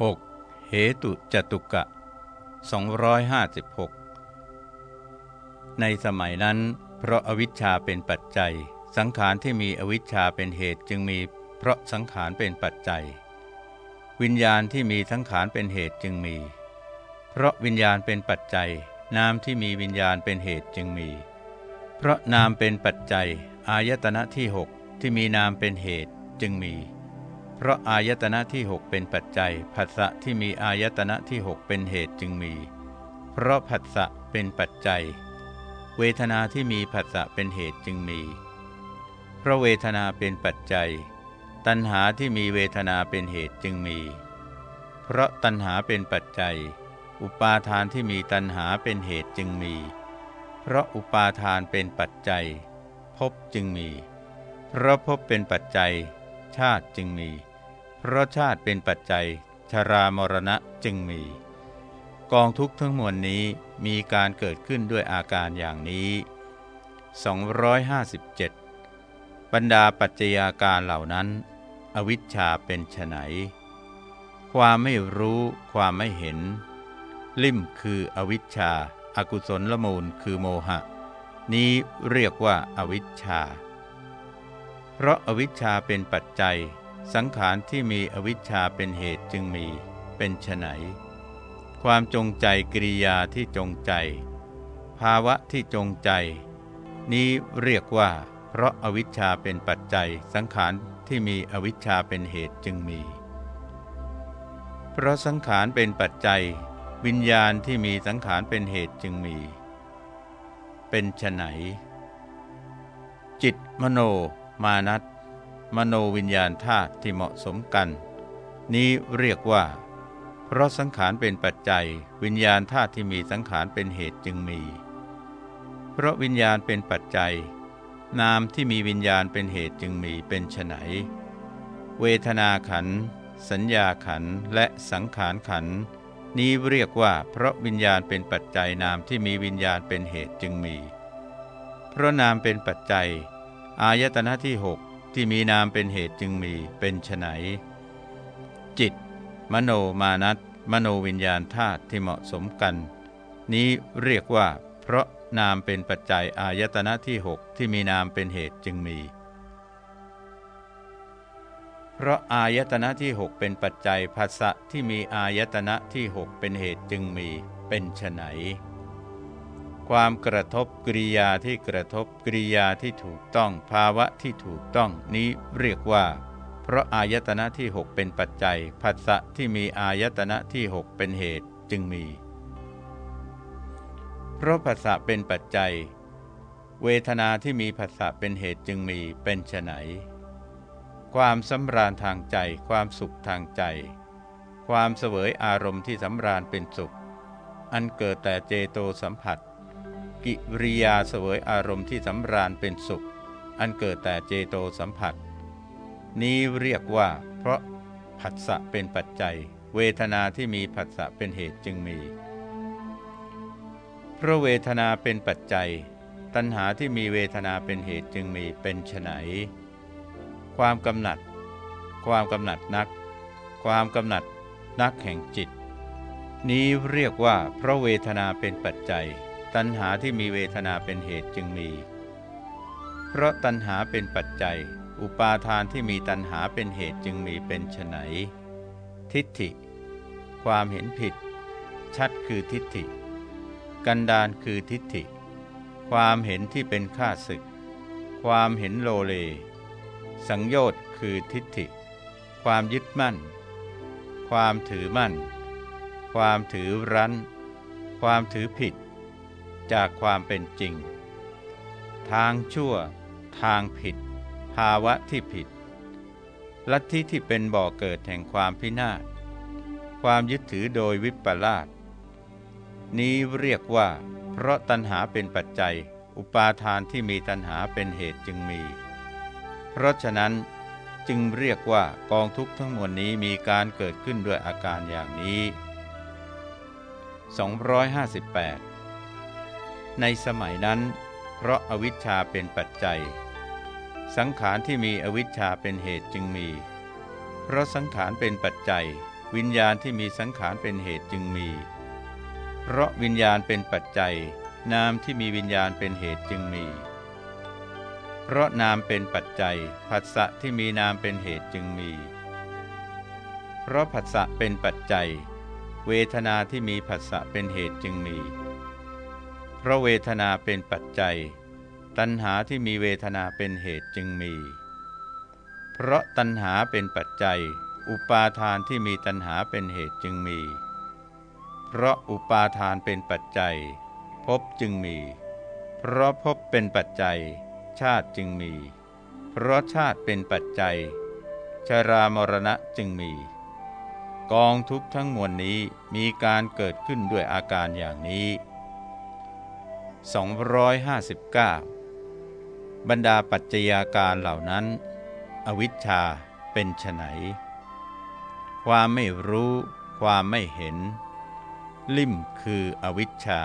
6. เหตุจตุกะ 256 ในสมัยนั้น เพราะอวิชชาเป็นปัจจัย สังขารที่มีอวิชชาเป็นเหตุจึงมี เพราะสังขารเป็นปัจจัย วิญญาณที่มีสังขารเป็นเหตุจึงมี เพราะวิญญาณเป็นปัจจัย นามที่มีวิญญาณเป็นเหตุจึงมี เพราะนามเป็นปัจจัย อายตนะที่หกที่มีนามเป็นเหตุจึงมี เพราะอายตนะที่หกเป็นปัจจัยผัสสะที่มีอายตนะที่หกเป็นเหตุจึงมี เพราะผัสสะเป็นปัจจัย เวทนาที่มีผัสสะเป็นเหตุจึงมี เพราะเวทนาเป็นปัจจัย ตัณหาที่มีเวทนาเป็นเหตุจึงมี เพราะตัณหาเป็นปัจจัย อุปาทานที่มีตัณหาเป็นเหตุจึงมี เพราะอุปาทานเป็นปัจจัยภพจึงมี เพราะภพเป็นปัจจัย ชาติจึงมี เพราะชาติเป็นปัจจัย ชรามรณะจึงมี กองทุกข์ทั้งมวลนี้มีการเกิดขึ้นด้วยอาการอย่างนี้ 257 บรรดาปัจจัยาการเหล่านั้น อวิชชาเป็นไฉนความไม่รู้ความไม่เห็น ลิ่มคืออวิชชาอากุศลละมูลคือโมหะ นี้เรียกว่าอาวิชชา เพราะอาวิชชาเป็นปัจจัย สังขารที่มีอวิชชาเป็นเหตุจึงมีเป็นไฉนความจงใจกิริยาที่จงใจ ภาวะที่จงใจ นี้เรียกว่า เพราะอวิชชาเป็นปัจจัย สังขารที่มีอวิชชาเป็นเหตุจึงมี เพราะสังขารเป็นปัจจัย วิญญาณที่มีสังขารเป็นเหตุจึงมี เป็นไฉนจิตมโน มานัต มโนวิญญาณธาตุที่เหมาะสมกัน นี้เรียกว่า เพราะสังขารเป็นปัจจัย วิญญาณธาตุที่มีสังขารเป็นเหตุจึงมี เพราะวิญญาณเป็นปัจจัย นามที่มีวิญญาณเป็นเหตุจึงมีเป็นไฉนเวทนาขัน สัญญาขันและสังขารขัน นี้เรียกว่า เพราะวิญญาณเป็นปัจจัยนามที่มีวิญญาณเป็นเหตุจึงมี เพราะนามเป็นปัจจัย อายตนะที่หก ที่มีนามเป็นเหตุจึงมีเป็นไฉนจิต มโนมานัตมโนวิญญาณธาตุที่เหมาะสมกัน นี้เรียกว่า เพราะนามเป็นปัจจัยอายตนะที่หกที่มีนามเป็นเหตุจึงมี เพราะอายตนะที่หกเป็นปัจจัยภาษะที่มีอายตนะที่หกเป็นเหตุจึงมีเป็นไฉน ความกระทบกริยาที่กระทบกริยาที่ถูกต้องภาวะที่ถูกต้องนี้เรียกว่า เพราะอายตนะที่หกเป็นปัจจัยผัสสะที่มีอายตนะที่หกเป็นเหตุจึงมี เพราะผัสสะเป็นปัจจัย เวทนาที่มีผัสสะเป็นเหตุจึงมีเป็นไฉนความสำราญทางใจ ความสุขทางใจ ความเสวยอารมณ์ที่สำราญเป็นสุข อันเกิดแต่เจโตสัมผัส กิริยาเสวยอารมณ์ที่สำราญเป็นสุข อันเกิดแต่เจโตสัมผัส นี้เรียกว่า เพราะผัสสะเป็นปัจจัย เวทนาที่มีผัสสะเป็นเหตุจึงมี เพราะเวทนาเป็นปัจจัย ตัณหาที่มีเวทนาเป็นเหตุจึงมีเป็นไฉนความกำหนัด ความกำหนัดนัก ความกำหนัดนักแห่งจิต นี้เรียกว่าเพราะเวทนาเป็นปัจจัย ตัณหาที่มีเวทนาเป็นเหตุจึงมี เพราะตัณหาเป็นปัจจัย อุปาทานที่มีตัณหาเป็นเหตุจึงมีเป็นไฉนทิฏฐิ ความเห็นผิด ชัดคือทิฏฐิ กันดานคือทิฏฐิ ความเห็นที่เป็นข้าศึก ความเห็นโลเล สังโยชน์คือทิฏฐิ ความยึดมั่น ความถือมั่น ความถือรั้น ความถือผิด จากความเป็นจริง ทางชั่ว ทางผิด ภาวะที่ผิด ลัทธิที่เป็นบ่อเกิดแห่งความพินาศ ความยึดถือโดยวิปลาส นี้เรียกว่า เพราะตัณหาเป็นปัจจัย อุปาทานที่มีตัณหาเป็นเหตุจึงมี เพราะฉะนั้นจึงเรียกว่ากองทุกข์ทั้งมวลนี้มีการเกิดขึ้นด้วยอาการอย่างนี้ 258 ในสมัยนั้น เพราะอาวิชชาเป็นปัจจัย สังขารที่มีอวิชชาเป็นเหตุจึงมี เพราะสังขารเป็นปัจจัย วิญญาณที่มีสังขารเป็นเหตุจึงมี เพราะวิญญาณเป็นปัจจัย นามที่มีวิญญาณเป็นเหตุจึงมี เพราะนามเป็นปัจจัยผัสสะที่มีนามเป็นเหตุจึงมี เพราะผัสสะเป็นปัจจัย เวทนาที่มีผัสสะเป็นเหตุจึงมี เพราะเวทนาเป็นปัจจัย ตัณหาที่มีเวทนาเป็นเหตุจึงมี เพราะตัณหาเป็นปัจจัย อุปาทานที่มีตัณหาเป็นเหตุจึงมี เพราะอุปาทานเป็นปัจจัยภพจึงมี เพราะภพเป็นปัจจัย ชาติจึงมี เพราะชาติเป็นปัจจัย ชรามรณะจึงมี กองทุกข์ทั้งมวลนี้มีการเกิดขึ้นด้วยอาการอย่างนี้ 259 บรรดาปัจจัยาการเหล่านั้น อวิชชาเป็นไฉนความไม่รู้ ความไม่เห็น ลิ่มคืออวิชชา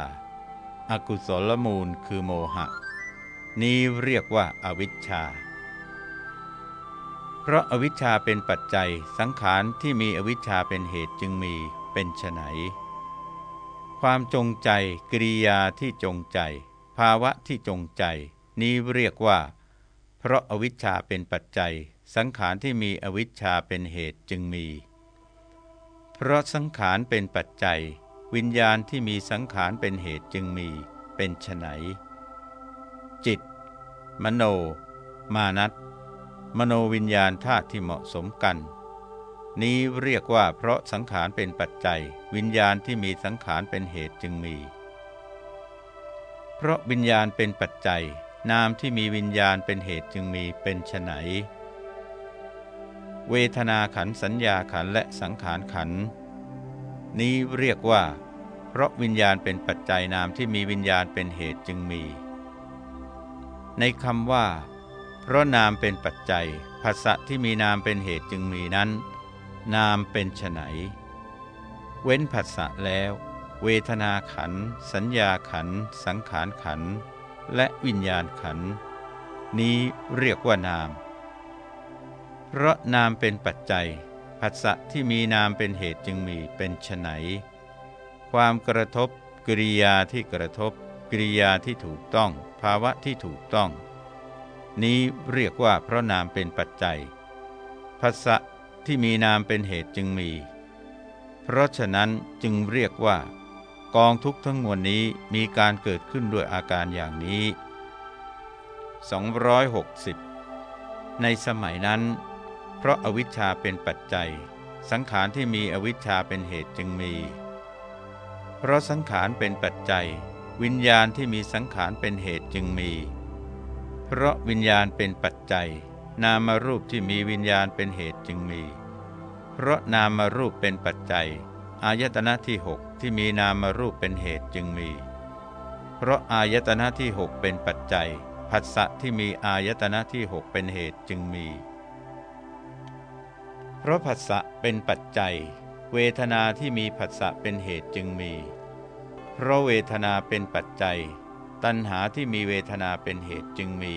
อากุศลมูลคือโมหะ นี้เรียกว่าอาวิชชา เพราะอาวิชชาเป็นปัจจัยสังขารที่มีอวิชชาเป็นเหตุจึงมีเป็นไฉน ความจงใจ กิริยาที่จงใจ ภาวะที่จงใจ นี้เรียกว่า เพราะอวิชชาเป็นปัจจัย สังขารที่มีอวิชชาเป็นเหตุจึงมี เพราะสังขารเป็นปัจจัย วิญญาณที่มีสังขารเป็นเหตุจึงมี เป็นไฉนจิต มโน มานัตมโนวิญญาณธาตุที่เหมาะสมกัน นี้เรียกว่าเพราะสังขารเป็นปัจจัย วิญญาณที่มีสังขารเป็นเหตุจึงมี เพราะวิญญาณเป็นปัจจัย นามที่มีวิญญาณเป็นเหตุจึงมีเป็นไฉนเวทนาขันสัญญาขันและสังขารขัน นี้เรียกว่า เพราะวิญญาณเป็นปัจจัยนามที่มีวิญญาณเป็นเหตุจึงมี ในคำว่า เพราะนามเป็นปัจจัยภาษะที่มีนามเป็นเหตุจึงมีนั้น นามเป็นไฉนเว้นผัสสะแล้ว เวทนาขัน สัญญาขัน สังขารขัน และวิญญาณขัน นี้เรียกว่านาม เพราะนามเป็นปัจจัย ผัสสะที่มีนามเป็นเหตุจึงมีเป็นไฉนความกระทบกริยาที่กระทบกริยาที่ถูกต้อง ภาวะที่ถูกต้อง นี้เรียกว่าเพราะนามเป็นปัจจัยผัสสะ ที่มีนามเป็นเหตุจึงมี เพราะฉะนั้นจึงเรียกว่า กองทุกข์ทั้งมวลนี้มีการเกิดขึ้นด้วยอาการอย่างนี้ 260 ในสมัยนั้น เพราะอาวิชชาเป็นปัจจัย สังขารที่มีอวิชชาเป็นเหตุจึงมี เพราะสังขารเป็นปัจจัย วิญญาณที่มีสังขารเป็นเหตุจึงมี เพราะวิญญาณเป็นปัจจัย นามารูปที่มีวิญญาณเป็นเหตุจึงมี เพราะนามารูปเป็นปัจจัย อายตนะที่หกที่มีนามารูปเป็นเหตุจึงมี เพราะอายตนะที่หกเป็นปัจจัยผัสสะที่มีอายตนะที่หกเป็นเหตุจึงมี เพราะผัสสะเป็นปัจจัย เวทนาที่มีผัสสะเป็นเหตุจึงมี เพราะเวทนาเป็นปัจจัย ตัณหาที่มีเวทนาเป็นเหตุจึงมี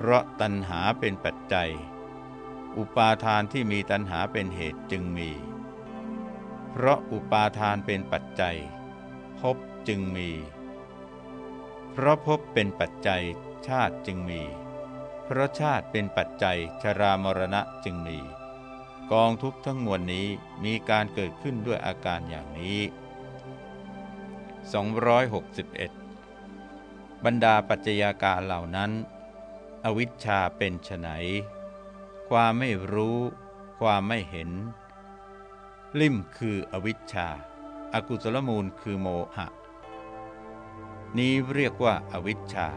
เพราะตัณหาเป็นปัจจัย อุปาทานที่มีตัณหาเป็นเหตุจึงมี เพราะอุปาทานเป็นปัจจัยภพจึงมี เพราะภพเป็นปัจจัยชาติจึงมี เพราะชาติเป็นปัจจัยชรามรณะจึงมี กองทุกข์ทั้งมวลนี้มีการเกิดขึ้นด้วยอาการอย่างนี้ 261 บรรดาปัจจัยาการเหล่านั้น อวิชชาเป็นไฉนความไม่รู้ ความไม่เห็น ลิ่มคืออวิชชาอากุศลมูลคือโมหะ นี้เรียกว่าอาวิชชา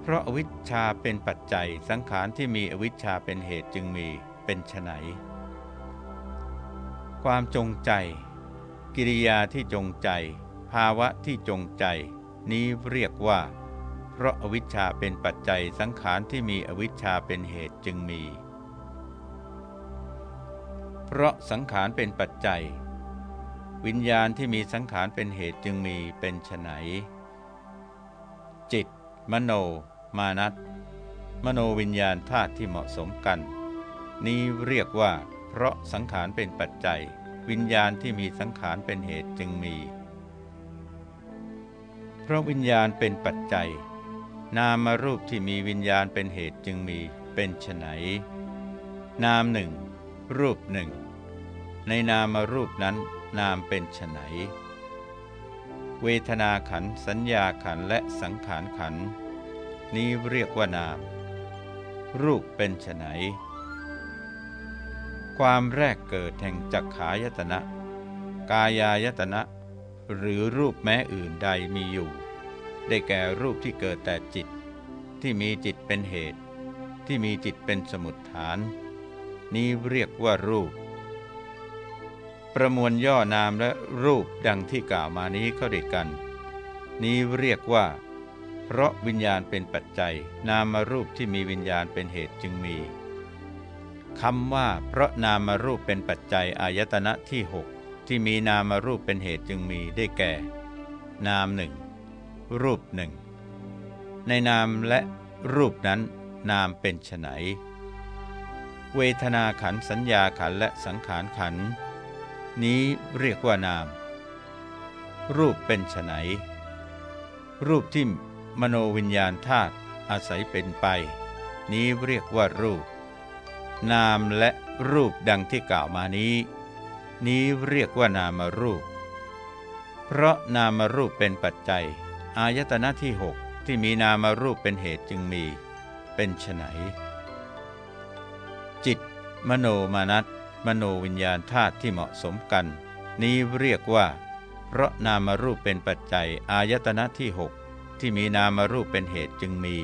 เพราะอาวิชชาเป็นปัจจัยสังขารที่มีอวิชชาเป็นเหตุจึงมีเป็นไฉนความจงใจ กิริยาที่จงใจ ภาวะที่จงใจ นี้เรียกว่า เพราะอวิชชาเป็นปัจจัยสังขารที่มีอวิชชาเป็นเหตุจึงมี เพราะสังขารเป็นปัจจัย วิญญาณที่มีสังขารเป็นเหตุจึงมีเป็นไฉนจิต มโน มานัตมโนวิญญาณธาตุที่เหมาะสมกัน นี้เรียกว่า เพราะสังขารเป็นปัจจัย วิญญาณที่มีสังขารเป็นเหตุจึงมี เพราะวิญญาณเป็นปัจจัย นามรูปที่มีวิญญาณเป็นเหตุจึงมีเป็นไฉนนามหนึ่งรูปหนึ่ง ในนามรูปนั้นนามเป็นไฉนเวทนาขันสัญญาขันและสังขารขัน นี้เรียกว่านาม รูปเป็นไฉนความแรกเกิดแห่งจักขายตนะ กายายตนะ หรือรูปแม้อื่นใดมีอยู่ ได้แก่รูปที่เกิดแต่จิต ที่มีจิตเป็นเหตุ ที่มีจิตเป็นสมุดฐาน นี้เรียกว่ารูป ประมวลย่อนามและรูปดังที่กล่าวมานี้เข้าด้วยกัน นี้เรียกว่า เพราะวิญญาณเป็นปัจจัย นามารูปที่มีวิญญาณเป็นเหตุจึงมีคำว่า เพราะนามารูปเป็นปัจจัยอายตนะที่หกที่มีนามารูปเป็นเหตุจึงมีได้แก่ นามหนึ่ง รูปหนึ่ง ในนามและรูปนั้นนามเป็นไฉนเวทนาขันสัญญาขันและสังขารขัน นี้เรียกว่านาม รูปเป็นไฉนรูปที่มโนวิญญาณธาตุอาศัยเป็นไป นี้เรียกว่ารูป นามและรูปดังที่กล่าวมานี้ นี้เรียกว่านามรูป เพราะนามรูปเป็นปัจจัย อายตนะที่หกที่มีนามรูปเป็นเหตุจึงมี เป็นไฉนจิต มโนมานัตมโนวิญญาณธาตุที่เหมาะสมกัน นี้เรียกว่า เพราะนามรูปเป็นปัจจัยอายตนะที่หกที่มีนามรูปเป็นเหตุจึงมี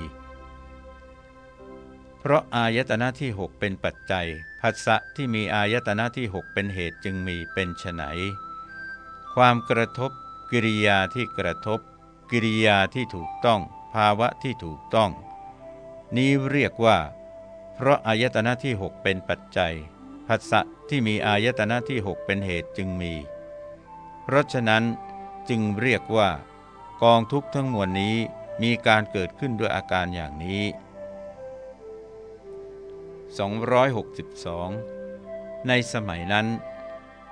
เพราะอายตนะที่หกเป็นปัจจัยผัสสะที่มีอายตนะที่หกเป็นเหตุจึงมีเป็นไฉนความกระทบกิริยาที่กระทบ กิริยาที่ถูกต้อง ภาวะที่ถูกต้อง นี้เรียกว่า เพราะอายตนะที่หกเป็นปัจจัยผัสสะที่มีอายตนะที่หกเป็นเหตุจึงมี เพราะฉะนั้นจึงเรียกว่า กองทุกข์ทั้งมวลนี้มีการเกิดขึ้นด้วยอาการอย่างนี้ 262 ในสมัยนั้น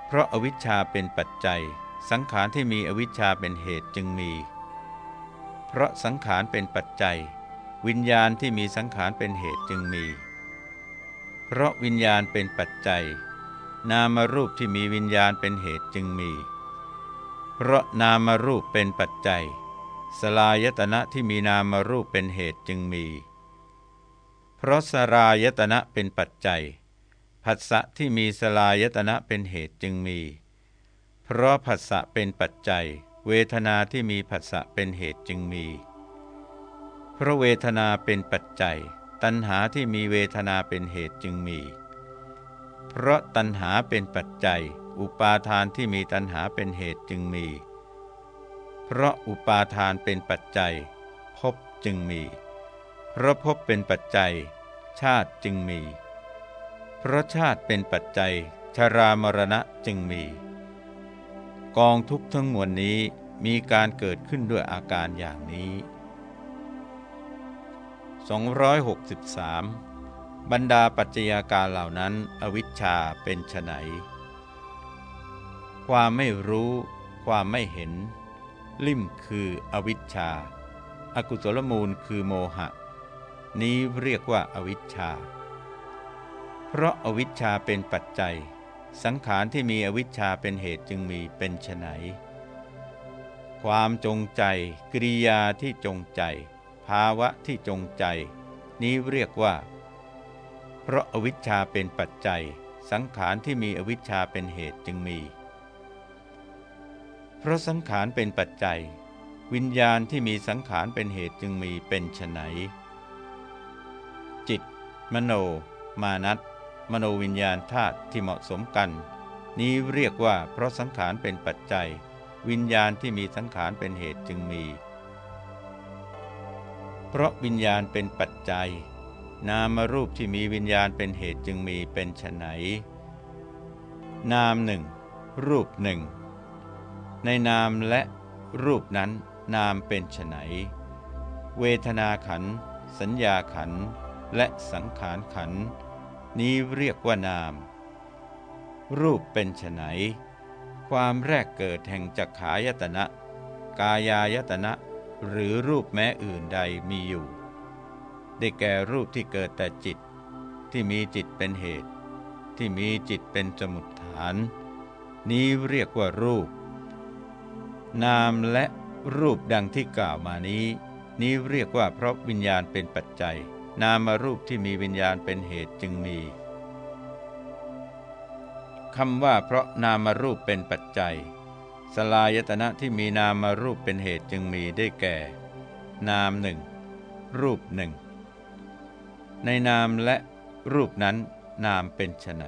เพราะอาวิชชาเป็นปัจจัย สังขารที่มีอวิชชาเป็นเหตุจึงมี เพราะสังขารเป็นปัจจัย วิญญาณที่มีสังขารเป็นเหตุจึงมี เพราะวิญญาณเป็นปัจจัย นามรูปที่มีวิญญาณเป็นเหตุจึงมี เพราะนามรูปเป็นปัจจัย สลายตนะที่มีนามรูปเป็นเหตุจึงมี เพราะสรายตนะเป็นปัจจัยผัสสะที่มีสลายตนะเป็นเหตุจึงมี เพราะผัสสะเป็นปัจจัย เวทนาที่มีผัสสะเป็นเหตุจึงมี เพราะเวทนาเป็นปัจจัย ตัณหาที่มีเวทนาเป็นเหตุจึงมี เพราะตัณหาเป็นปัจจัย อุปาทานที่มีตัณหาเป็นเหตุจึงมี เพราะอุปาทานเป็นปัจจัยพบจึงมี เพราะพบเป็นปัจจัย ชาติจึงมี เพราะชาติเป็นปัจจัย ชรามรณะจึงมี กองทุกทั้งมวลนี้มีการเกิดขึ้นด้วยอาการอย่างนี้ 263 บรรดาปัจจัยาการเหล่านั้นอวิชชาเป็นไฉนความไม่รู้ ความไม่เห็น ลิ่มคืออวิชชาอากุศลมูลคือโมหะ นี้เรียกว่าอาวิชชา เพราะอาวิชชาเป็นปัจจัย สังขารที่มีอวิชชาเป็นเหตุจึงมีเป็นไฉนความจงใจ กิริยาที่จงใจ ภาวะที่จงใจ นี้เรียกว่า เพราะอวิชชาเป็นปัจจัย สังขารที่มีอวิชชาเป็นเหตุจึงมี เพราะสังขารเป็นปัจจัย วิญญาณที่มีสังขารเป็นเหตุจึงมีเป็นไฉนจิต มโน มานัต มโนวิญญาณธาตุที่เหมาะสมกัน นี้เรียกว่าเพราะสังขารเป็นปัจจัย วิญญาณที่มีสังขารเป็นเหตุจึงมี เพราะวิญญาณเป็นปัจจัย นามรูปที่มีวิญญาณเป็นเหตุจึงมีเป็นไฉนนามหนึ่งรูปหนึ่งในนามและรูปนั้นนามเป็นไฉนเวทนาขัน สัญญาขัน และสังขารขัน นี้เรียกว่านาม รูปเป็นไฉนความแรกเกิดแห่งจักขายตนะ กายายตนะ หรือรูปแม้อื่นใดมีอยู่ ได้แก่รูปที่เกิดแต่จิต ที่มีจิตเป็นเหตุ ที่มีจิตเป็นสมุดฐาน นี้เรียกว่ารูป นามและรูปดังที่กล่าวมานี้ นี้เรียกว่าเพราะวิญญาณเป็นปัจจัย นามารูปที่มีวิญญาณเป็นเหตุจึงมีคำว่าเพราะนามารูปเป็นปัจจัย สลายตนะที่มีนามารูปเป็นเหตุจึงมีได้แก่ นามหนึ่งรูปหนึ่งในนามและรูปนั้นนามเป็นไฉน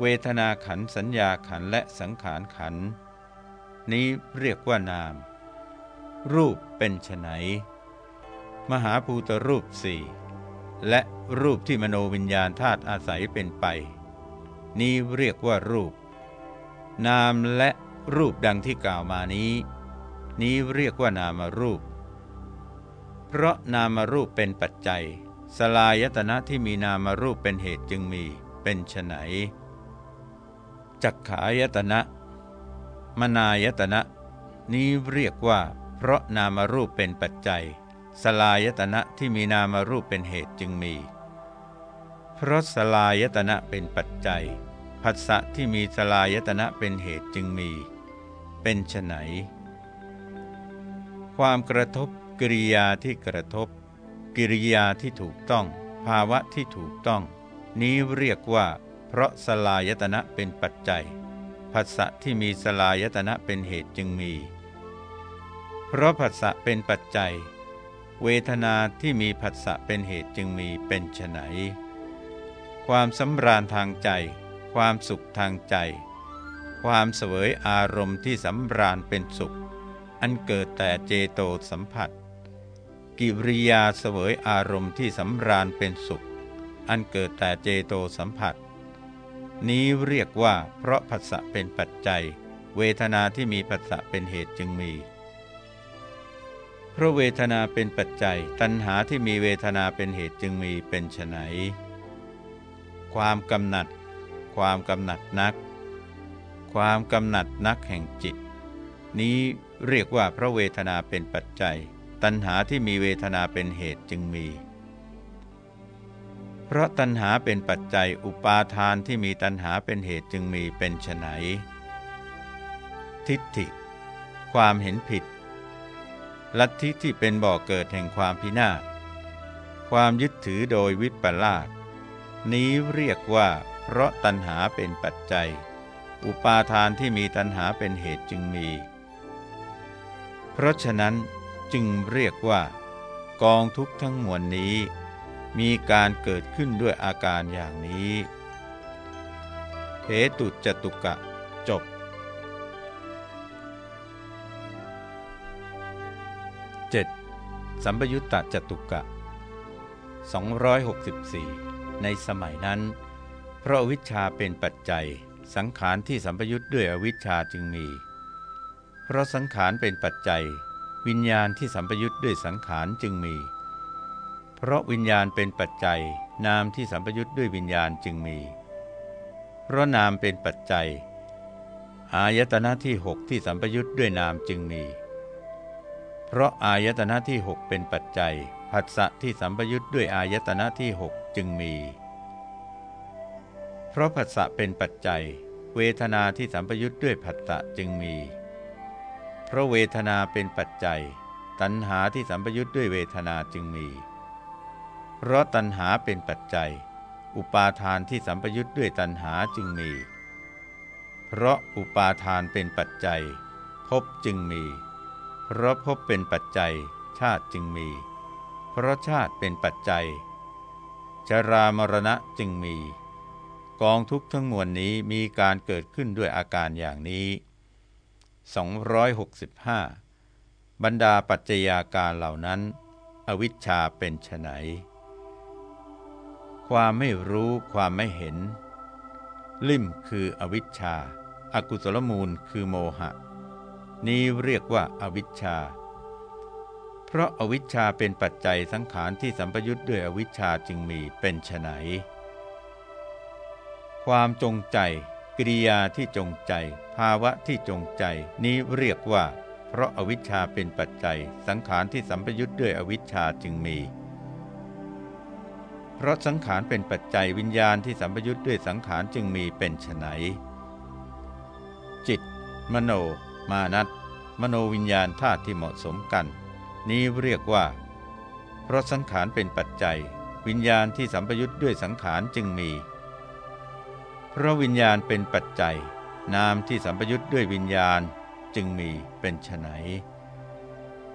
เวทนาขันสัญญาขันและสังขารขัน นี้เรียกว่านาม รูปเป็นไฉน มหาภูตรูปสี่และรูปที่มโนวิญญาณธาตุอาศัยเป็นไป นี้เรียกว่ารูป นามและรูปดังที่กล่าวมานี้ นี้เรียกว่านามรูป เพราะนามรูปเป็นปัจจัย สลายตนะที่มีนามรูปเป็นเหตุจึงมีเป็นไฉนจักขายตนะ มนายตนะ นี้เรียกว่า เพราะนามรูปเป็นปัจจัย สลายตนะที่มีนามรูปเป็นเหตุจึงมี เพราะสลายตนะเป็นปัจจัยผัสสะที่มีสลายตนะเป็นเหตุจึงมี เป็นไฉนความกระทบกิริยาที่กระทบ กิริยาที่ถูกต้อง ภาวะที่ถูกต้อง นี้เรียกว่า เพราะสลายตนะเป็นปัจจัยผัสสะที่มีสลายตนะเป็นเหตุจึงมี เพราะผัสสะเป็นปัจจัย เวทนาที่มีผัสสะเป็นเหตุจึงมีเป็นไฉนความสำราญทางใจ ความสุขทางใจ ความเสวยอารมณ์ที่สำราญเป็นสุข อันเกิดแต่เจโตสัมผัส กิริยาเสวยอารมณ์ที่สำราญเป็นสุข อันเกิดแต่เจโตสัมผัส นี้เรียกว่าเพราะผัสสะเป็นปัจจัย เวทนาที่มีผัสสะเป็นเหตุจึงมี พราะเวทนาเป็นปัจจัย ตัณหาที่มีเวทนาเป็นเหตุจึงมีเป็นไฉนความกำหนัด ความกำหนัดนัก ความกำหนัดนักแห่งจิต นี้เรียกว่าพระเวทนาเป็นปัจจัย ตัณหาที่มีเวทนาเป็นเหตุจึงมี เพราะตัณหาเป็นปัจจัยอุปาทานที่มีตัณหาเป็นเหตุจึงมีเป็นไฉนทิฏฐิ ความเห็นผิด ลัทธิที่เป็นบ่อกเกิดแห่งความพินาศ ความยึดถือโดยวิปลาสนี้เรียกว่าเพราะตัณหาเป็นปัจจัย อุปาทานที่มีตัณหาเป็นเหตุจึงมี เพราะฉะนั้นจึงเรียกว่า กองทุกทั้งมวลนี้ มีการเกิดขึ้นด้วยอาการอย่างนี้เหตุจตุกะจบ สัมปยุตตจตุกะ 264 ในสมัยนั้น เพราะวิชาเป็นปัจจัย สังขารที่สัมปยุทธ์ด้วยอวิชชาจึงมี เพราะสังขารเป็นปัจจัย วิญญาณที่สัมปยุทธ์ด้วยสังขารจึงมี เพราะวิญญาณเป็นปัจจัย นามที่สัมปยุทธ์ด้วยวิญญาณจึงมี เพราะนามเป็นปัจจัย อายตนะที่หกที่สัมปยุทธ์ด้วยนามจึงมี เพราะอายตนะที่หกเป็นปัจจัยผัสสะที่สัมปยุทธ์ด้วยอายตนะที่หกจึงมี เพราะผัสสะเป็นปัจจัย เวทนาที่สัมปยุทธ์ด้วยผัสสะจึงมี เพราะเวทนาเป็นปัจจัย ตัณหาที่สัมปยุทธ์ด้วยเวทนาจึงมี เพราะตัณหาเป็นปัจจัย อุปาทานที่สัมปยุทธ์ด้วยตัณหาจึงมี เพราะอุปาทานเป็นปัจจัยภพจึงมี เพราะภพเป็นปัจจัยชาติจึงมี เพราะชาติเป็นปัจจัย ชรามรณะจึงมี กองทุกทั้งมวลนี้มีการเกิดขึ้นด้วยอาการอย่างนี้ 265 บรรดาปัจจัยาการเหล่านั้น อวิชชาเป็นไฉนความไม่รู้ความไม่เห็น ลิ่มคืออวิชชาอากุศลมูลคือโมหะ นี้เรียกว่าอาวิชชา เพราะอาวิชชาเป็นปัจจัยสังขารที่สัมปยุทธ์ด้วยอวิชชาจึงมีเป็นไฉนความจงใจกิริยาที่จงใจ ภาวะที่จงใจ นี้เรียกว่า เพราะอาวิชชาเป็นปัจจัย สังขารที่สัมปยุทธ์ด้วยอวิชชาจึงมี เพราะสังขารเป็นปัจจัยวิญญาณที่สัมปยุทธ์ด้วยสังขารจึงมีเป็นไฉนจิต มโน มานัตมโนวิญญาณธาตุที่เหมาะสมกัน นี้เรียกว่า เพราะสังขารเป็นปัจจัย วิญญาณที่สัมปยุทธ์ด้วยสังขารจึงมี เพราะวิญญาณเป็นปัจจัย นามที่สัมปยุทธ์ด้วยวิญญาณจึงมีเป็นไฉน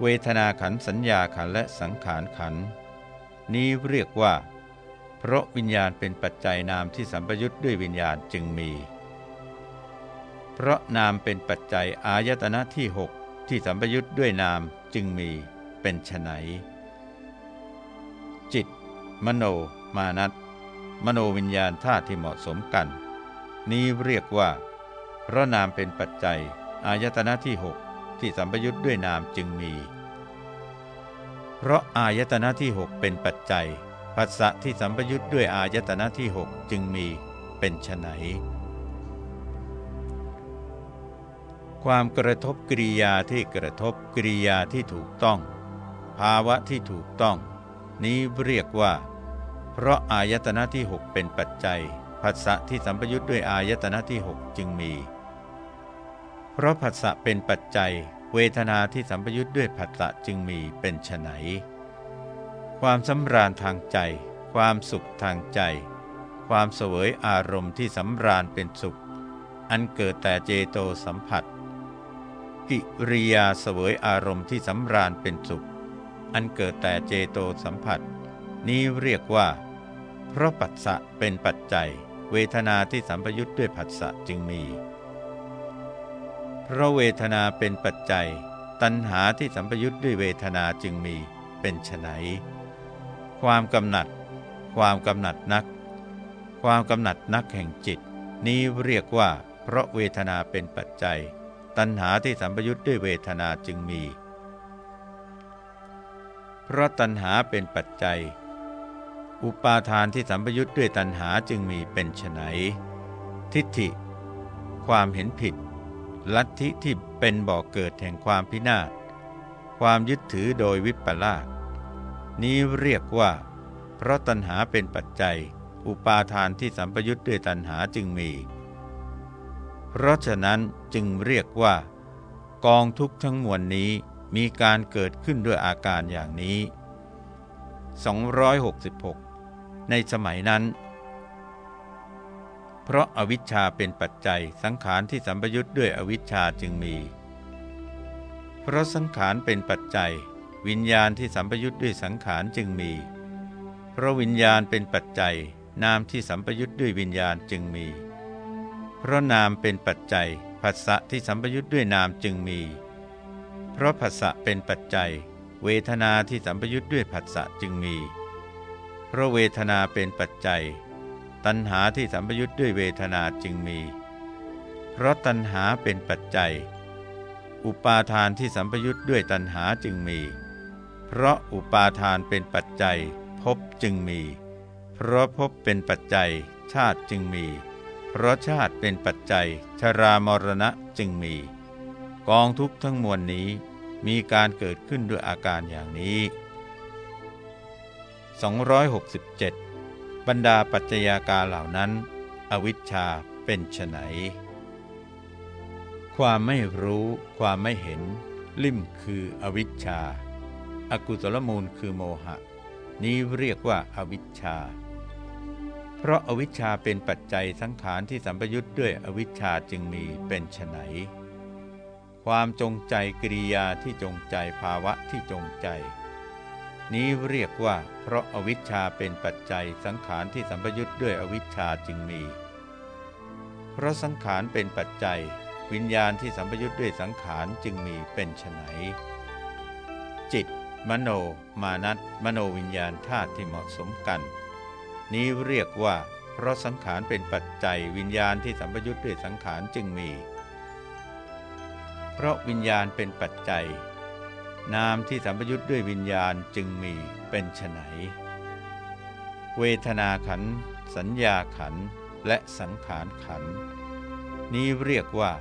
เวทนาขันสัญญาขันและสังขารขัน นี้เรียกว่า เพราะวิญญาณเป็นปัจจัยนามที่สัมปยุทธ์ด้วยวิญญาณจึงมี เพราะนามเป็นปัจจัยอายตนะที่หกที่สัมปยุทธ์ด้วยนามจึงมีเป็นไฉนจิต มโน มานัตมโนวิญญาณธาตุที่เหมาะสมกัน นี้เรียกว่า เพราะนามเป็นปัจจัยอายตนะที่หกที่สัมปยุทธ์ด้วยนามจึงมี เพราะอายตนะที่หกเป็นปัจจัยภาษะที่สัมปยุทธ์ด้วยอายตนะที่หกจึงมีเป็นไฉน ความกระทบกิริยาที่กระทบกิริยาที่ถูกต้อง ภาวะที่ถูกต้อง นี้เรียกว่า เพราะอายตนะที่หกเป็นปัจจัยผัสสะที่สัมปยุทธ์ด้วยอายตนะที่หกจึงมี เพราะผัสสะเป็นปัจจัย เวทนาที่สัมปยุทธ์ด้วยผัสสะจึงมีเป็นไฉนความสำราญทางใจ ความสุขทางใจ ความเสวยอารมณ์ที่สำราญเป็นสุข อันเกิดแต่เจโตสัมผัส กิริยาเสวยอารมณ์ที่สำราญเป็นสุข อันเกิดแต่เจโตสัมผัส นี้เรียกว่า เพราะปัสสะเป็นปัจจัย เวทนาที่สัมปยุทธ์ด้วยผัสสะจึงมี เพราะเวทนาเป็นปัจจัย ตัณหาที่สัมปยุทธ์ด้วยเวทนาจึงมีเป็นไฉนความกำหนัด ความกำหนัดนัก ความกำหนัดนักแห่งจิต นี้เรียกว่า เพราะเวทนาเป็นปัจจัย ตัณหาที่สัมปยุทธ์ด้วยเวทนาจึงมี เพราะตัณหาเป็นปัจจัย อุปาทานที่สัมปยุทธ์ด้วยตัณหาจึงมีเป็นไฉนทิฏฐิ ความเห็นผิด ลัทธิที่เป็นบ่อกเกิดแห่งความพินาศ ความยึดถือโดยวิปลาสนี้เรียกว่า เพราะตัณหาเป็นปัจจัย อุปาทานที่สัมปยุทธ์ด้วยตัณหาจึงมี เพราะฉะนั้น จึงเรียกว่า กองทุกข์ทั้งมวลนี้มีการเกิดขึ้นด้วยอาการอย่างนี้ 266 ในสมัยนั้น เพราะอาวิชชาเป็นปัจจัยสังขารที่สัมปยุทธ์ด้วยอวิชชาจึงมี เพราะสังขารเป็นปัจจัย วิญญาณที่สัมปยุทธ์ด้วยสังขารจึงมี เพราะวิญญาณเป็นปัจจัยนามที่สัมปยุทธ์ด้วยวิญญาณจึงมี เพราะนามเป็นปัจจัย ผัสสะที่สัมปยุทธ์ด้วยนามจึงมี เพราะผัสสะเป็นปัจจัย เวทนาที่สัมปยุทธ์ด้วยผัสสะจึงมี เพราะเวทนาเป็นปัจจัย ตัณหาที่สัมปยุทธ์ด้วยเวทนาจึงมี เพราะตัณหาเป็นปัจจัย อุปาทานที่สัมปยุทธ์ด้วยตัณหาจึงมี เพราะอุปาทานเป็นปัจจัยภพจึงมี เพราะภพเป็นปัจจัยชาติจึงมี เพราะชาติเป็นปัจจัยชรามรณะจึงมี กองทุกข์ทั้งมวลนี้มีการเกิดขึ้นด้วยอาการอย่างนี้ 267 บรรดาปัจจัยาการเหล่านั้น อวิชชาเป็นไฉนความไม่รู้ ความไม่เห็น ลิ่มคืออวิชชาอากุศลมูลคือโมหะ นี้เรียกว่าอาวิชชา เพราะอาวิชชาเป็นปัจจัยสังขารที่สัมปยุทธ์ด้วยอวิชชาจึงมีเป็นไฉนความจงใจกิริยาที่จงใจภาวะที่จงใจ นี้เรียกว่า เพราะอาวิชชาเป็นปัจจัยสังขารที่สัมปยุทธ์ด้วยอวิชชาจึงมี เพราะสังขารเป็นปัจจัย วิญญาณที่สัมปยุทธ์ด้วยสังขารจึงมีเป็นไฉนจิต มโน มานัตมโนวิญญาณธาตุที่เหมาะสมกัน นี้เรียกว่า เพราะสังขารเป็นปัจจัยวิญญาณที่สัมปยุทธ์ด้วยสังขารจึงมี เพราะวิญญาณเป็นปัจจัย นามที่สัมปยุทธ์ด้วยวิญญาณจึงมีเป็นไฉนเวทนาขัน สัญญาขัน และสังขารขัน นี้เรียกว่า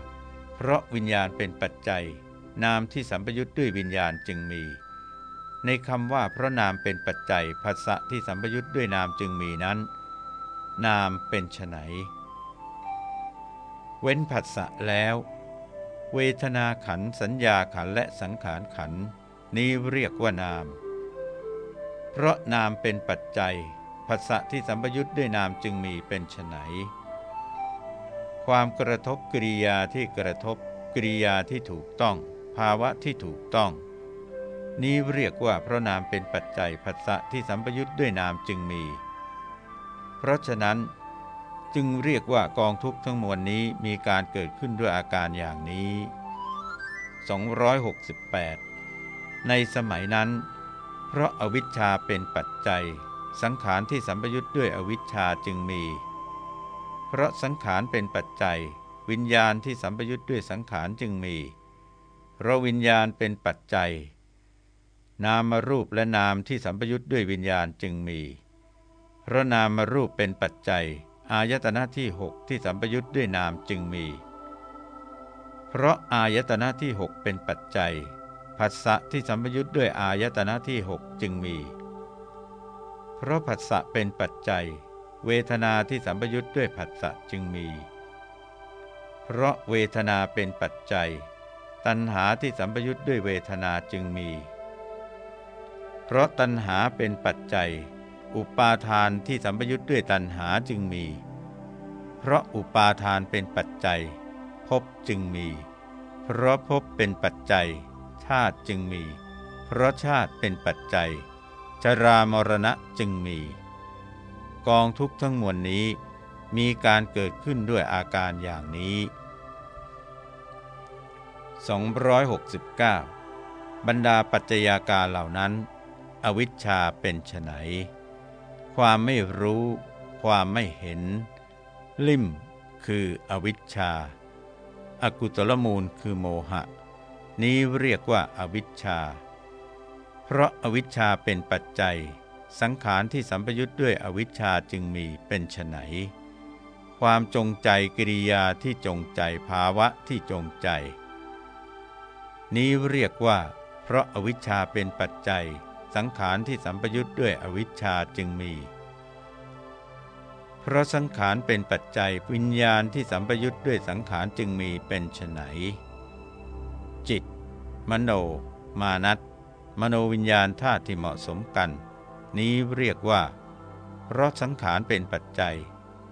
เพราะวิญญาณเป็นปัจจัย นามที่สัมปยุทธ์ด้วยวิญญาณจึงมี ในคำว่าพระนามเป็นปัจจัยภาษะที่สัมปยุทธ์ด้วยนามจึงมีนั้น นามเป็นไฉนเว้นผัสสะแล้ว เวทนาขันสัญญาขันและสังขารขันนี้เรียกว่านาม เพราะนามเป็นปัจจัยภาษะที่สัมปยุทธ์ด้วยนามจึงมีเป็นไฉนความกระทบกริยาที่กระทบกริยาที่ถูกต้อง ภาวะที่ถูกต้อง นี้เรียกว่าเพราะนามเป็นปัจจัยภาษะที่สัมปยุทธ์ด้วยนามจึงมี เพราะฉะนั้นจึงเรียกว่ากองทุกข์ทั้งมวลนี้มีการเกิดขึ้นด้วยอาการอย่างนี้ 268 ในสมัยนั้น เพราะอาวิชชาเป็นปัจจัย สังขารที่สัมปยุทธ์ด้วยอวิชชาจึงมี เพราะสังขารเป็นปัจจัย วิญญาณที่สัมปยุทธ์ด้วยสังขารจึงมี เพราะวิญญาณเป็นปัจจัย นามรูปและนามที่สัมปยุทธ์ด้วยวิญญาณจึงมีเพราะนามรูปเป็นปัจจัย อายตนะที่หกที่สัมปยุทธ์ด้วยนามจึงมี เพราะอายตนะที่หกเป็นปัจจัยผัสสะที่สัมปยุทธ์ด้วยอายตนะที่หกจึงมี เพราะผัสสะเป็นปัจจัย เวทนาที่สัมปยุทธ์ด้วยผัสสะจึงมี เพราะเวทนาเป็นปัจจัย ตัณหาที่สัมปยุทธ์ด้วยเวทนาจึงมี เพราะตัณหาเป็นปัจจัย อุปาทานที่สัมปยุทธ์ด้วยตัณหาจึงมี เพราะอุปาทานเป็นปัจจัยภพจึงมี เพราะภพเป็นปัจจัย ชาติจึงมี เพราะชาติเป็นปัจจัย ชรามรณะจึงมี กองทุกทั้งมวลนี้ มีการเกิดขึ้นด้วยอาการอย่างนี้ 269 บรรดาปัจจัยาการเหล่านั้น อวิชชาเป็นไฉนความไม่รู้ ความไม่เห็น ลิ่ม คืออวิชชาอากุตลมูลคือโมหะ นี้เรียกว่าอาวิชชา เพราะอาวิชชาเป็นปัจจัย สังขารที่สัมปยุทธ์ด้วยอวิชชาจึงมีเป็นไฉนความจงใจกิริยาที่จงใจภาวะที่จงใจ นี้เรียกว่า เพราะอาวิชชาเป็นปัจจัย สังขารที่สัมปยุทธ์ด้วยอวิชชาจึงมี เพราะสังขารเป็นปัจจัยวิญญาณที่สัมปยุทธ์ด้วยสังขารจึงมีเป็นไฉนจิต มโน มานัตมโนวิญญาณธาตุที่เหมาะสมกัน นี้เรียกว่า เพราะสังขารเป็นปัจจัย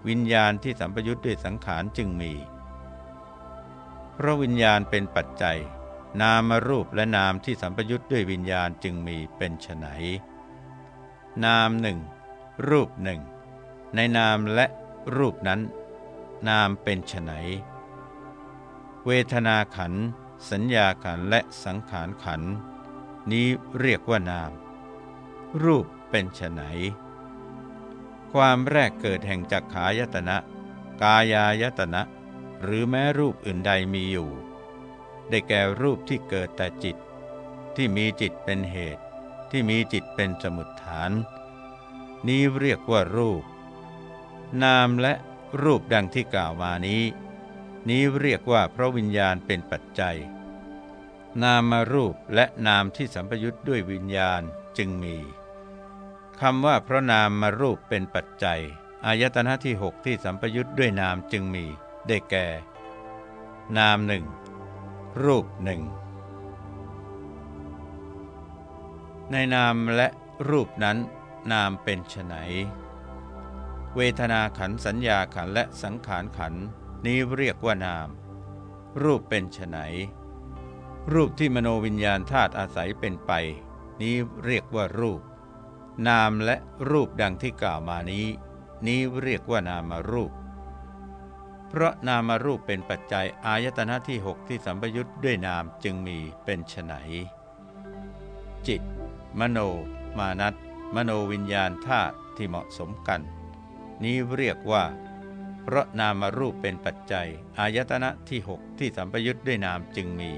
วิญญาณที่สัมปยุทธ์ด้วยสังขารจึงมี เพราะวิญญาณเป็นปัจจัย นามรูปและนามที่สัมปยุทธ์ด้วยวิญญาณจึงมีเป็นไฉนนามหนึ่งรูปหนึ่งในนามและรูปนั้น นามเป็นไฉนเวทนาขัน สัญญาขันและสังขารขัน นี้เรียกว่านาม รูปเป็นไฉนความแรกเกิดแห่งจักขายตนะ กายายตนะ หรือแม้รูปอื่นใดมีอยู่ ได้แก่รูปที่เกิดแต่จิต ที่มีจิตเป็นเหตุ ที่มีจิตเป็นสมุดฐาน นี้เรียกว่ารูป นามและรูปดังที่กล่าวมานี้ นี้เรียกว่าพระวิญญาณเป็นปัจจัย นามารูปและนามที่สัมปยุทธ์ด้วยวิญญาณจึงมีคำว่าเพราะนามมารูปเป็นปัจจัย อายตนะที่หกที่สัมปยุทธ์ด้วยนามจึงมี ได้แก่ นามหนึ่ง รูปหนึ่ง ในนามและรูปนั้นนามเป็นไฉนเวทนาขันสัญญาขันและสังขารขันนี้เรียกว่านาม รูปเป็นไฉนรูปที่มโนวิญญาณธาตุอาศัยเป็นไป นี้เรียกว่ารูป นามและรูปดังที่กล่าวมานี้ นี้เรียกว่านามารูป เพราะนามารูปเป็นปัจจัยอายตนะที่หกที่สัมปยุทธ์ด้วยนามจึงมีเป็นไฉนจิต มโน มานัตมโนวิญญาณธาตุที่เหมาะสมกัน นี้เรียกว่า เพราะนามารูปเป็นปัจจัยอายตนะที่หกที่สัมปยุทธ์ด้วยนามจึงมี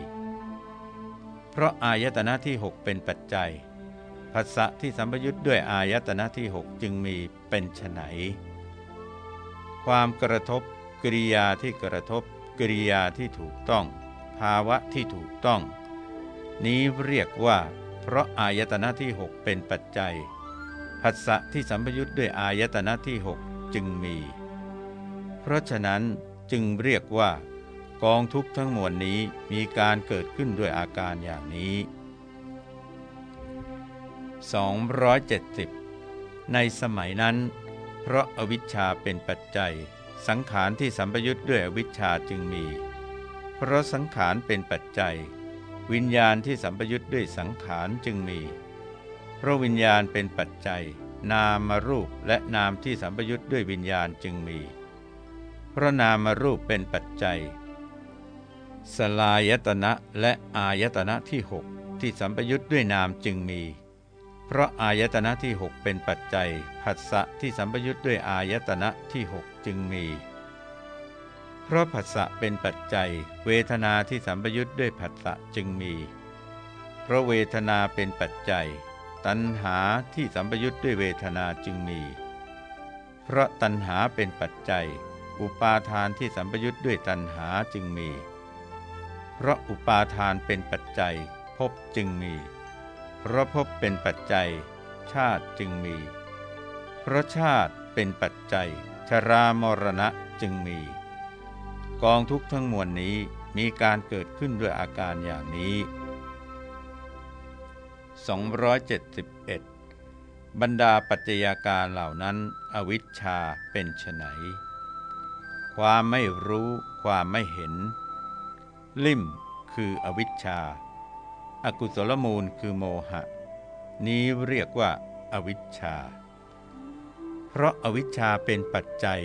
เพราะอายตนะที่หกเป็นปัจจัยภาษะที่สัมปยุทธ์ด้วยอายตนะที่หกจึงมีเป็นไฉนความกระทบ กิริยาที่กระทบ กิริยาที่ถูกต้อง ภาวะที่ถูกต้อง นี้เรียกว่า เพราะอายตนะที่ 6 เป็นปัจจัยผัสสะที่สัมปยุทธ์ด้วยอายตนะที่ 6 จึงมี เพราะฉะนั้นจึงเรียกว่ากองทุกข์ทั้งมวลนี้มีการเกิดขึ้นด้วยอาการอย่างนี้ 270 ในสมัยนั้น เพราะอวิชชาเป็นปัจจัย สังขารที่สัมปยุทธ์ด้วยอวิชชาจึงมี เพราะสังขารเป็นปัจจัย วิญญาณที่สัมปยุทธ์ด้วยสังขารจึงมี เพราะวิญญาณเป็นปัจจัย นามรูปและนามที่สัมปยุทธ์ด้วยวิญญาณจึงมี เพราะนามรูปเป็นปัจจัย สลายตนะและอายตนะที่หกที่สัมปยุทธ์ด้วยนามจึงมี เพราะอายตนะที่หกเป็นปัจจัยผัสสะที่สัมปยุทธ์ด้วยอายตนะที่หกจึงมี เพราะผัสสะเป็นปัจจัย เวทนาที่สัมปยุทธ์ด้วยผัสสะจึงมี เพราะเวทนาเป็นปัจจัย ตัณหาที่สัมปยุทธ์ด้วยเวทนาจึงมี เพราะตัณหาเป็นปัจจัย อุปาทานที่สัมปยุทธ์ด้วยตัณหาจึงมี เพราะอุปาทานเป็นปัจจัยภพจึงมี เพราะภพเป็นปัจจัย ชาติจึงมี เพราะชาติเป็นปัจจัย ชรามรณะจึงมี กองทุกข์ทั้งมวลนี้มีการเกิดขึ้นด้วยอาการอย่างนี้ 271 บรรดาปัจจัยาการเหล่านั้น อวิชชาเป็นไฉนความไม่รู้ ความไม่เห็น ลิ่มคืออวิชชา อากุศลมูลคือโมหะ นี้เรียกว่าอาวิชชา เพราะอาวิชชาเป็นปัจจัย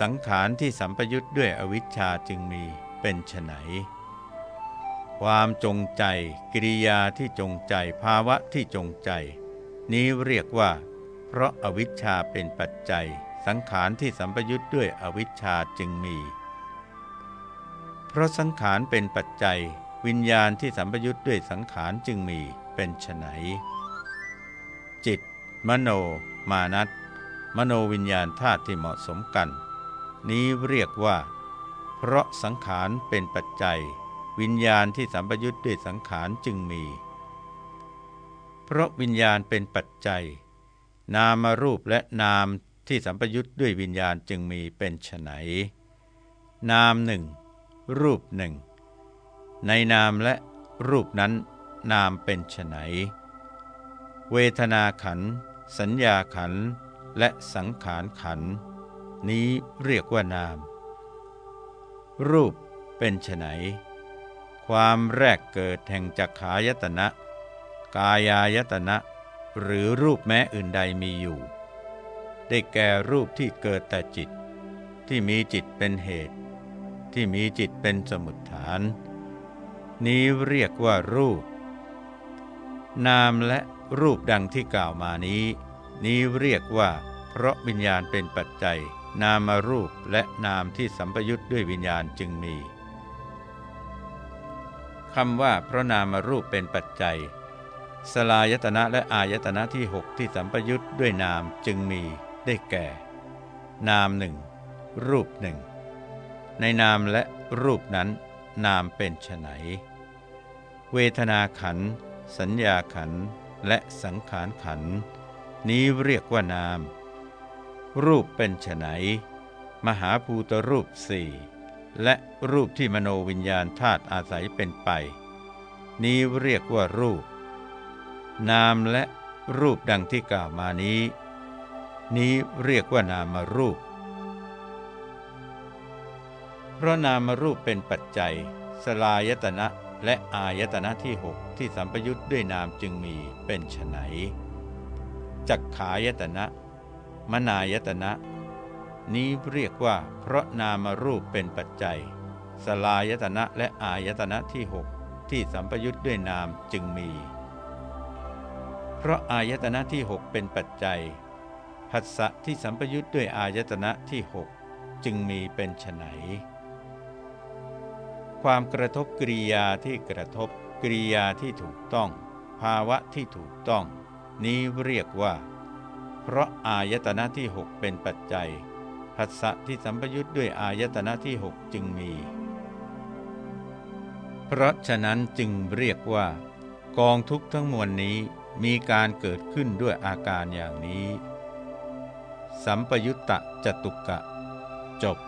สังขารที่สัมปยุทธ์ด้วยอวิชชาจึงมีเป็นไฉนความจงใจ กิริยาที่จงใจภาวะที่จงใจ นี้เรียกว่า เพราะอาวิชชาเป็นปัจจัย สังขารที่สัมปยุทธ์ด้วยอวิชชาจึงมี เพราะสังขารเป็นปัจจัย วิญญาณที่สัมปยุทธ์ด้วยสังขารจึงมีเป็นไฉนจิต มโน มานัตมโนวิญญาณธาตุที่เหมาะสมกัน นี้เรียกว่า เพราะสังขารเป็นปัจจัย วิญญาณที่สัมปยุทธ์ด้วยสังขารจึงมี เพราะวิญญาณเป็นปัจจัย นามารูปและนามที่สัมปยุทธ์ด้วยวิญญาณจึงมีเป็นไฉนนามหนึ่งรูปหนึ่ง ในนามและรูปนั้นนามเป็นไฉนเวทนาขัน สัญญาขัน และสังขารขัน นี้เรียกว่านาม รูปเป็นไฉนความแรกเกิดแห่งจักขายตนะ กายายตนะ หรือรูปแม้อื่นใดมีอยู่ ได้แก่รูปที่เกิดแต่จิต ที่มีจิตเป็นเหตุ ที่มีจิตเป็นสมุดฐาน นี้เรียกว่ารูป นามและรูปดังที่กล่าวมานี้ นี้เรียกว่า เพราะวิญญาณเป็นปัจจัย นามารูปและนามที่สัมปยุทธ์ด้วยวิญญาณจึงมีคำว่าเพราะนามารูปเป็นปัจจัย สลายตนะและอายตนะที่หกที่สัมปยุทธ์ด้วยนามจึงมีได้แก่ นามหนึ่งรูปหนึ่งในนามและรูปนั้นนามเป็นไฉน เวทนาขัน สัญญาขัน และสังขารขัน นี้เรียกว่านาม รูปเป็นไฉนมหาภูตรูปสี่และรูปที่มโนวิญญาณธาตุอาศัยเป็นไป นี้เรียกว่ารูป นามและรูปดังที่กล่าวมานี้ นี้เรียกว่านามารูป เพราะนามรูปเป็นปัจจัย สลายตนะ และอายตนะที่หกที่สัมปยุทธ์ด้วยนามจึงมีเป็นไฉนจักขายตนะ มนายตนะ นี้เรียกว่าเพราะนามรูปเป็นปัจจัย สลายตนะและอายตนะที่หกที่สัมปยุทธ์ด้วยนามจึงมี เพราะอายตนะที่หกเป็นปัจจัยผัสสะที่สัมปยุทธ์ด้วยอายตนะที่หกจึงมีเป็นไฉน ความกระทบกริยาที่กระทบกริยาที่ถูกต้อง ภาวะที่ถูกต้อง นี้เรียกว่า เพราะอายตนะที่หกเป็นปัจจัยผัสสะที่สัมปยุทธ์ด้วยอายตนะที่หกจึงมี เพราะฉะนั้นจึงเรียกว่า กองทุกข์ทั้งมวลนี้มีการเกิดขึ้นด้วยอาการอย่างนี้ สัมปยุตตะจตุกะ จบ